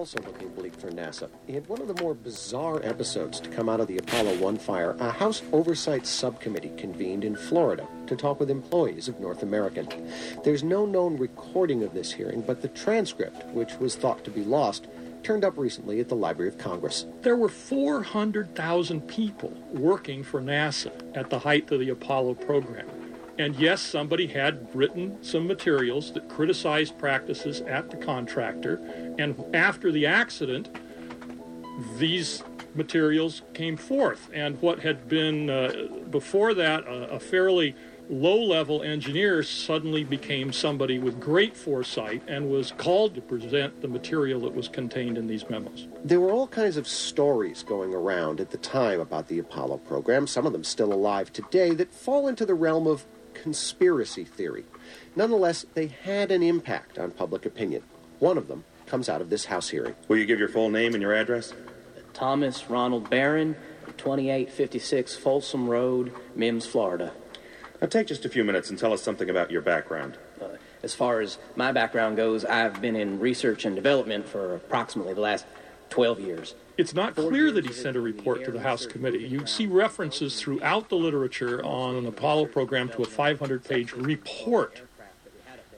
also looking bleak for NASA. In one of the more bizarre episodes to come out of the Apollo 1 fire, a House Oversight Subcommittee convened in Florida to talk with employees of North American. There's no known recording of this hearing, but the transcript, which was thought to be lost, turned up recently at the Library of Congress. There were 400,000 people working for NASA at the height of the Apollo program. And yes, somebody had written some materials that criticized practices at the contractor. And after the accident, these materials came forth. And what had been uh, before that a, a fairly low level engineer suddenly became somebody with great foresight and was called to present the material that was contained in these memos. There were all kinds of stories going around at the time about the Apollo program, some of them still alive today, that fall into the realm of conspiracy theory. Nonetheless, they had an impact on public opinion. One of them comes out of this House hearing. Will you give your full name and your address? Thomas Ronald Barron, 2856 Folsom Road, Mims, Florida. Now take just a few minutes and tell us something about your background. Uh, as far as my background goes, I've been in research and development for approximately the last 12 years. It's not clear that he sent a report to the House committee. You see references throughout the literature on an Apollo program to a 500 page report.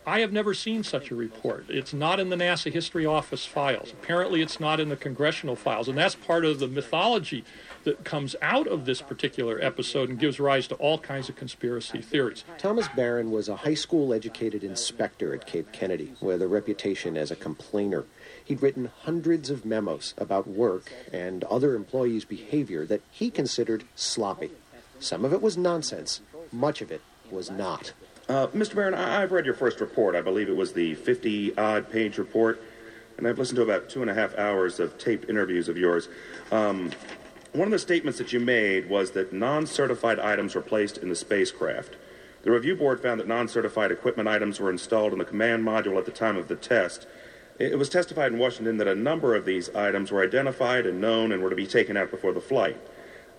I have never seen such a report. It's not in the NASA History Office files. Apparently, it's not in the congressional files. And that's part of the mythology that comes out of this particular episode and gives rise to all kinds of conspiracy theories. Thomas Barron was a high school educated inspector at Cape Kennedy with a reputation as a complainer. He'd written hundreds of memos about work and other employees' behavior that he considered sloppy. Some of it was nonsense, much of it was not. Uh, Mr. Barron, I- have read your first report. I believe it was the 50 odd page report, and I've listened to about two and a half hours of taped interviews of yours. Um, one of the statements that you made was that non certified items were placed in the spacecraft. The review board found that non certified equipment items were installed in the command module at the time of the test. It was testified in Washington that a number of these items were identified and known and were to be taken out before the flight.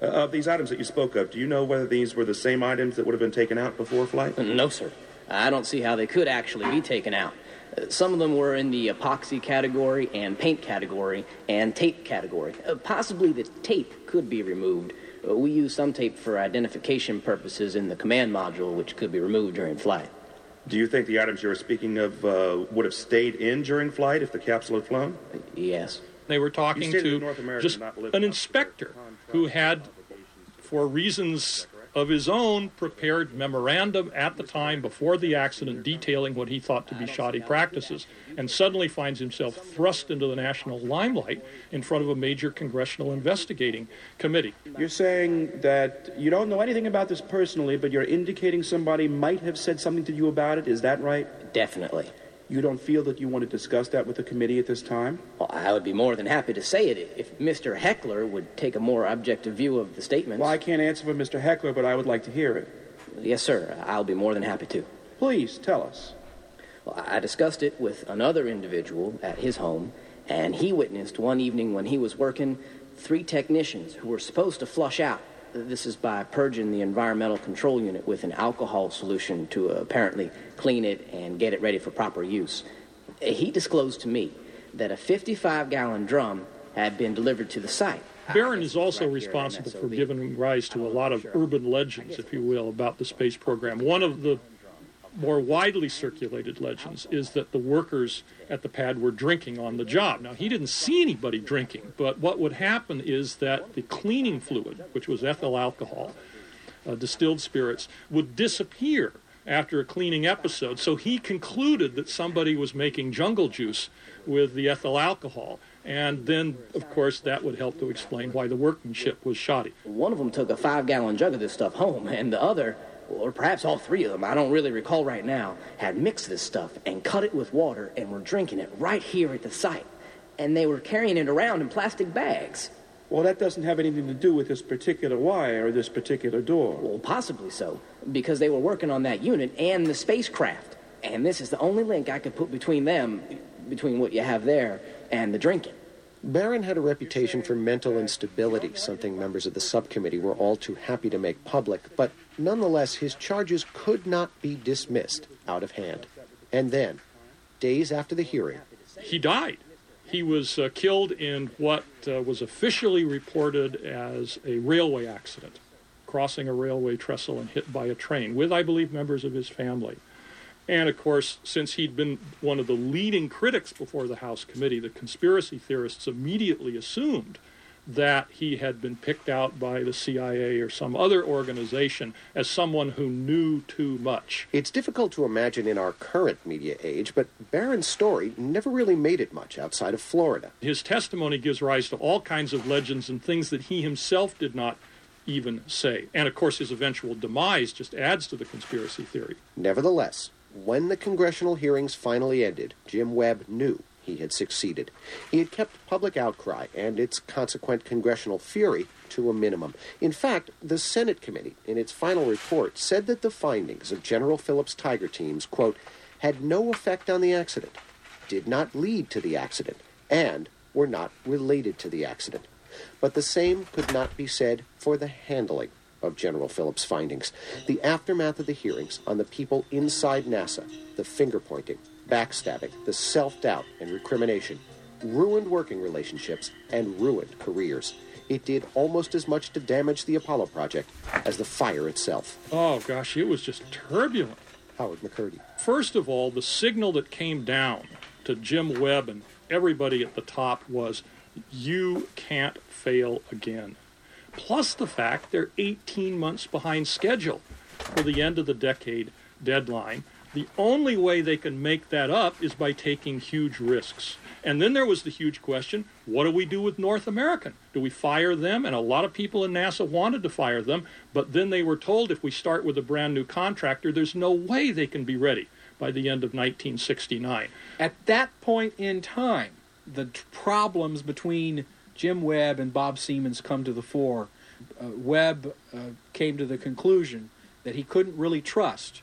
Uh, of these items that you spoke of, do you know whether these were the same items that would have been taken out before flight? No, sir. I don't see how they could actually be taken out. Uh, some of them were in the epoxy category and paint category and tape category. Uh, possibly the tape could be removed. Uh, we use some tape for identification purposes in the command module, which could be removed during flight. Do you think the items you were speaking of uh, would have stayed in during flight if the capsule had flown? Yes. They were talking to just an inspector who had, for reasons of his own, prepared memorandum at the time before the accident detailing what he thought to be shoddy practices, and suddenly finds himself thrust into the national limelight in front of a major congressional investigating committee. You're saying that you don't know anything about this personally, but you're indicating somebody might have said something to you about it. Is that right? Definitely. You don't feel that you want to discuss that with the committee at this time? Well, I would be more than happy to say it if Mr. Hechler would take a more objective view of the statements. Well, I can't answer for Mr. Hechler, but I would like to hear it. Yes, sir. I'll be more than happy to. Please tell us. Well, I discussed it with another individual at his home, and he witnessed one evening when he was working three technicians who were supposed to flush out this is by purging the environmental control unit with an alcohol solution to apparently clean it and get it ready for proper use. He disclosed to me that a 55 gallon drum had been delivered to the site. Barron is also responsible for giving rise to a lot of urban legends, if you will, about the space program. One of the more widely circulated legends is that the workers at the pad were drinking on the job. Now, he didn't see anybody drinking, but what would happen is that the cleaning fluid, which was ethyl alcohol, uh, distilled spirits, would disappear after a cleaning episode. So he concluded that somebody was making jungle juice with the ethyl alcohol. And then, of course, that would help to explain why the workmanship was shoddy. One of them took a five gallon jug of this stuff home, and the other or perhaps all three of them, I don't really recall right now, had mixed this stuff and cut it with water and were drinking it right here at the site. And they were carrying it around in plastic bags. Well, that doesn't have anything to do with this particular wire or this particular door. Well, possibly so, because they were working on that unit and the spacecraft. And this is the only link I could put between them, between what you have there and the drinking. Barron had a reputation for mental instability, something members of the subcommittee were all too happy to make public, but nonetheless, his charges could not be dismissed out of hand. And then, days after the hearing, he died. He was uh, killed in what uh, was officially reported as a railway accident, crossing a railway trestle and hit by a train, with, I believe, members of his family. And of course, since he'd been one of the leading critics before the House committee, the conspiracy theorists immediately assumed that he had been picked out by the CIA or some other organization as someone who knew too much. It's difficult to imagine in our current media age, but Barron's story never really made it much outside of Florida. His testimony gives rise to all kinds of legends and things that he himself did not even say. And of course, his eventual demise just adds to the conspiracy theory. Nevertheless, when the congressional hearings finally ended, Jim Webb knew he had succeeded. He had kept public outcry and its consequent congressional fury to a minimum. In fact, the Senate committee, in its final report, said that the findings of General Phillips' Tiger teams, quote, had no effect on the accident, did not lead to the accident, and were not related to the accident. But the same could not be said for the handling of General Phillips' findings. The aftermath of the hearings on the people inside NASA, the finger pointing, backstabbing, the self doubt and recrimination ruined working relationships and ruined careers. It did almost as much to damage the Apollo project as the fire itself. Oh, gosh, it was just turbulent. Howard McCurdy. First of all, the signal that came down to Jim Webb and everybody at the top was you can't fail again. Plus the fact they're 18 months behind schedule for the end of the decade deadline the only way they can make that up is by taking huge risks. And then there was the huge question what do we do with North American? Do we fire them? And a lot of people in NASA wanted to fire them, but then they were told if we start with a brand new contractor, there's no way they can be ready by the end of 1969. At that point in time, the problems between Jim Webb and Bob Seamans come to the fore. Uh, Webb uh, came to the conclusion that he couldn't really trust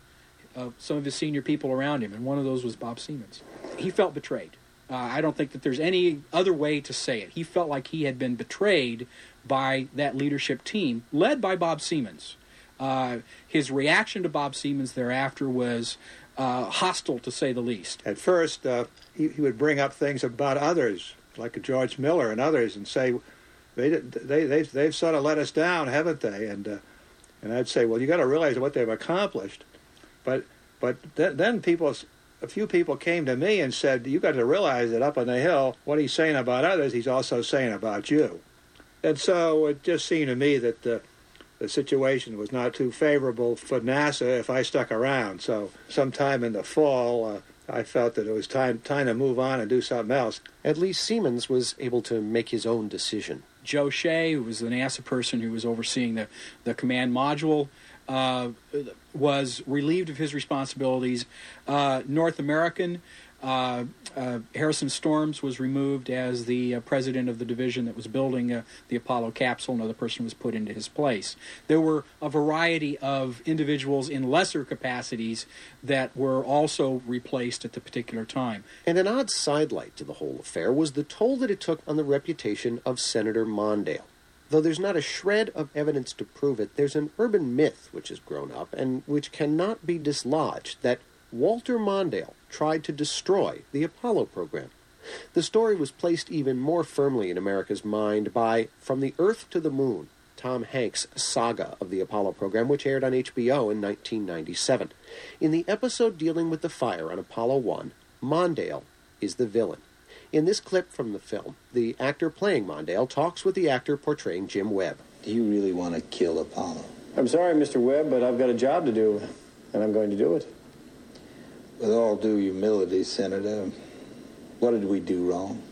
of some of his senior people around him, and one of those was Bob Seamans. He felt betrayed. Uh, I don't think that there's any other way to say it. He felt like he had been betrayed by that leadership team, led by Bob Seamans. Uh, his reaction to Bob Seamans thereafter was uh, hostile, to say the least. At first, uh, he, he would bring up things about others, like George Mueller and others, and say, they, they, they, they've sort of let us down, haven't they? And, uh, and I'd say, well, you got to realize what they've accomplished. But but th- then people, a few people came to me and said, "You got to realize that up on the hill, what he's saying about others, he's also saying about you." And so it just seemed to me that the the situation was not too favorable for NASA if I stuck around. So sometime in the fall. Uh, I felt that it was time time to move on and do something else. At least Seamans was able to make his own decision. Joe Shea, who was the NASA person who was overseeing the, the command module, uh, was relieved of his responsibilities. Uh, North American, uh, uh, Harrison Storms was removed as the uh, president of the division that was building uh, the Apollo capsule. Another person was put into his place. There were a variety of individuals in lesser capacities that were also replaced at the particular time. And an odd sidelight to the whole affair was the toll that it took on the reputation of Senator Mondale. Though there's not a shred of evidence to prove it, there's an urban myth which has grown up and which cannot be dislodged that Walter Mondale tried to destroy the Apollo program. The story was placed even more firmly in America's mind by From the Earth to the Moon, Tom Hanks' saga of the Apollo program, which aired on HBO in 1997. In the episode dealing with the fire on Apollo 1, Mondale is the villain. In this clip from the film, the actor playing Mondale talks with the actor portraying Jim Webb. Do you really want to kill Apollo? I'm sorry, Mr. Webb, but I've got a job to do, and I'm going to do it. With all due humility, Senator, what did we do wrong?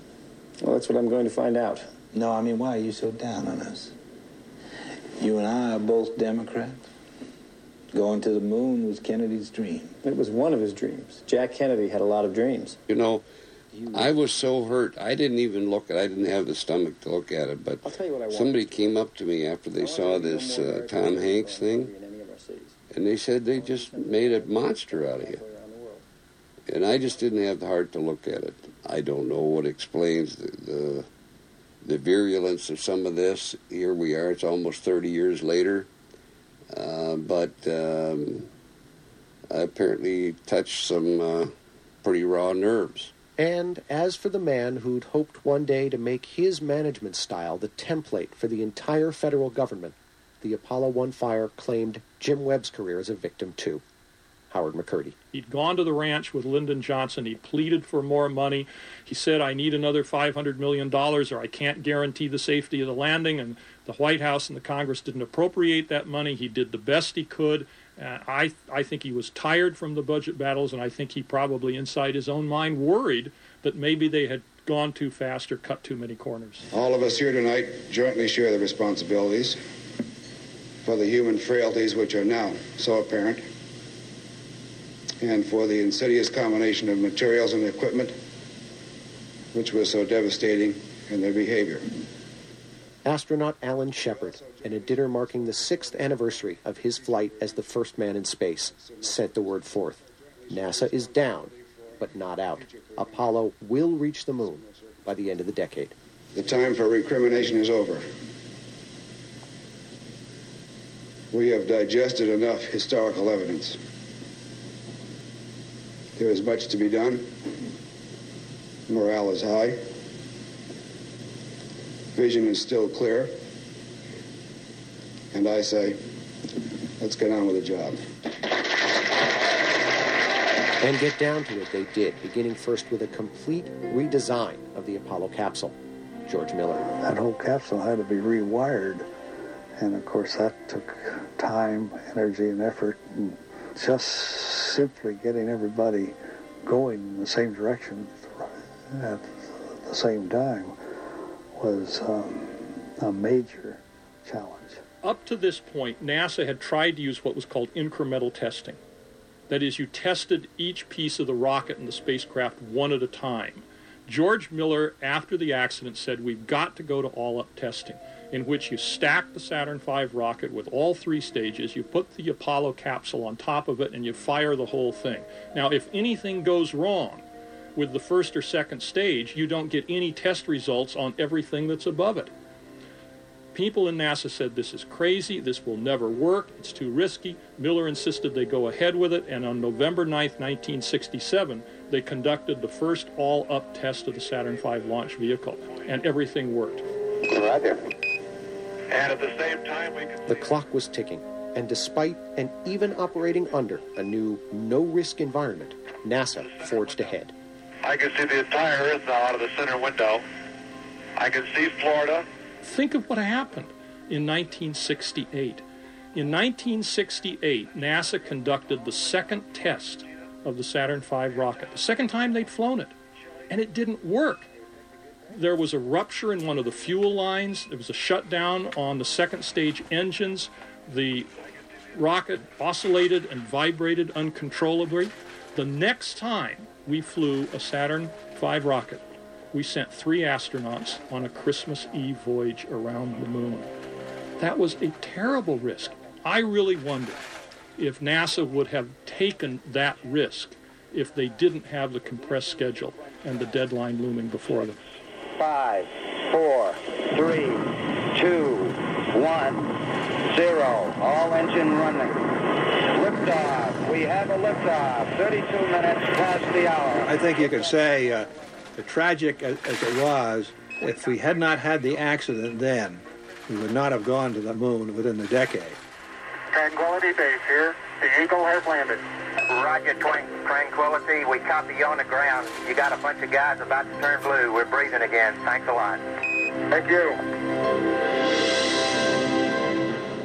Well, that's what I'm going to find out. No, I mean, why are you so down on us? You and I are both Democrats. Going to the moon was Kennedy's dream. It was one of his dreams. Jack Kennedy had a lot of dreams. You know, I was so hurt. I didn't even look at. I didn't have the stomach to look at it. But somebody came up to me after they saw this uh, Tom Hanks thing, and they said they just made a monster out of you. And I just didn't have the heart to look at it. I don't know what explains the, the the virulence of some of this. Here we are. It's almost 30 years later, uh, but um, I apparently touched some uh, pretty raw nerves. And as for the man who'd hoped one day to make his management style the template for the entire federal government, the Apollo 1 fire claimed Jim Webb's career as a victim too. Howard McCurdy. He'd gone to the ranch with Lyndon Johnson. He pleaded for more money. He said, I need another $500 million or I can't guarantee the safety of the landing. And the White House and the Congress didn't appropriate that money. He did the best he could. Uh, I, I think he was tired from the budget battles, and I think he probably, inside his own mind, worried that maybe they had gone too fast or cut too many corners. All of us here tonight jointly share the responsibilities for the human frailties which are now so apparent and for the insidious combination of materials and equipment which was so devastating in their behavior. Astronaut Alan Shepard, in a dinner marking the sixth anniversary of his flight as the first man in space, sent the word forth. NASA is down, but not out. Apollo will reach the moon by the end of the decade. The time for recrimination is over. We have digested enough historical evidence. There is much to be done. Morale is high. Vision is still clear. And I say, let's get on with the job. And get down to it they did, beginning first with a complete redesign of the Apollo capsule. George Mueller. That whole capsule had to be rewired. And of course, that took time, energy, and effort. And just simply getting everybody going in the same direction at the same time was um, a major challenge. Up to this point, NASA had tried to use what was called incremental testing. That is, you tested each piece of the rocket and the spacecraft one at a time. George Mueller, after the accident, said, We've got to go to all up testing in which you stack the Saturn V rocket with all three stages, you put the Apollo capsule on top of it, and you fire the whole thing. Now, if anything goes wrong with the first or second stage, you don't get any test results on everything that's above it. People in NASA said this is crazy, this will never work, it's too risky. Mueller insisted they go ahead with it, and on November 9, 1967, they conducted the first all up test of the Saturn V launch vehicle, and everything worked. Roger. And at the same time, we The clock was ticking, and despite and even operating under a new no risk environment, NASA forged ahead. I can see the entire Earth now out of the center window. I can see Florida. Think of what happened in 1968. In 1968, NASA conducted the second test of the Saturn V rocket, the second time they'd flown it, and it didn't work there was a rupture in one of the fuel lines. There was a shutdown on the second stage engines. The rocket oscillated and vibrated uncontrollably. The next time we flew a Saturn V rocket, we sent three astronauts on a Christmas Eve voyage around the moon. That was a terrible risk. I really wonder if NASA would have taken that risk if they didn't have the compressed schedule and the deadline looming before them five, four, three, two, one, zero. All engine running. Liftoff. We have a liftoff. 32 minutes past the hour. I think you could say, uh, tragic as, as it was, if we had not had the accident then, we would not have gone to the moon within the decade. Tranquility Base here. The Eagle has landed. Roger, Twink Tranquility. We copy you on the ground. You got a bunch of guys about to turn blue. We're breathing again. Thanks a lot. Thank you.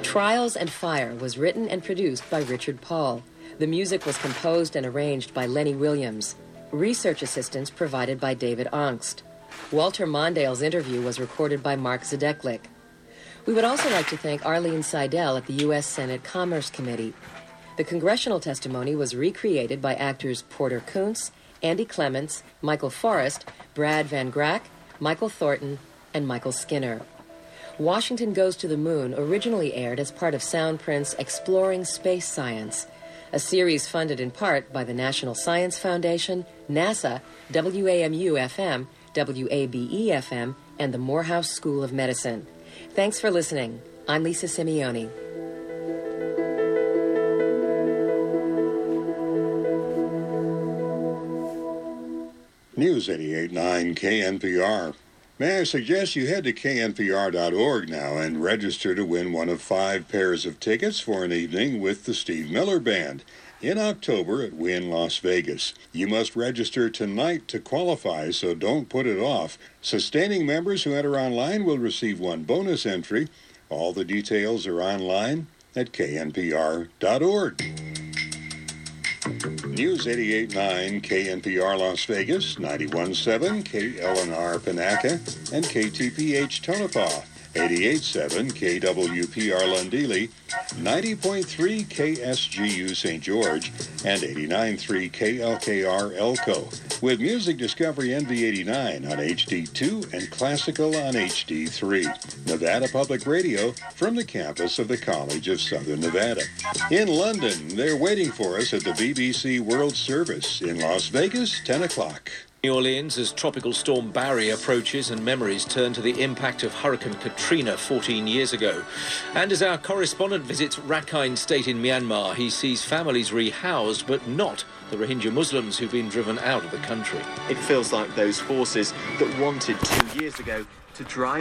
Trials and Fire was written and produced by Richard Paul. The music was composed and arranged by Lenny Williams. Research assistance provided by David Ongst. Walter Mondale's interview was recorded by Mark Zadeklik. We would also like to thank Arlene Seidel at the U.S. Senate Commerce Committee. The congressional testimony was recreated by actors Porter Kuntz, Andy Clements, Michael Forrest, Brad Van Grack, Michael Thornton, and Michael Skinner. Washington Goes to the Moon originally aired as part of Soundprint's Exploring Space Science, a series funded in part by the National Science Foundation, NASA, WAMU FM, WABE FM, and the Morehouse School of Medicine. Thanks for listening. I'm Lisa Simeoni. News 88.9 KNPR. May I suggest you head to knpr.org now and register to win one of five pairs of tickets for an evening with the Steve Miller Band in October at Wynn Las Vegas. You must register tonight to qualify, so don't put it off. Sustaining members who enter online will receive one bonus entry. All the details are online at knpr.org. News 88.9 KNPR Las Vegas, 91.7 KLNR Panaca, and KTPH Tonopah. 88.7 KWPR Lund-Ely, 90.3 KSGU St. George, and 89.3 KLKR Elko, with Music Discovery NV89 on HD2 and Classical on HD3. Nevada Public Radio from the campus of the College of Southern Nevada. In London, they're waiting for us at the BBC World Service. In Las Vegas, 10 o'clock. New Orleans as Tropical Storm Barry approaches and memories turn to the impact of Hurricane Katrina 14 years ago. And as our correspondent visits Rakhine State in Myanmar, he sees families rehoused, but not the Rohingya Muslims who've been driven out of the country. It feels like those forces that wanted two years ago to drive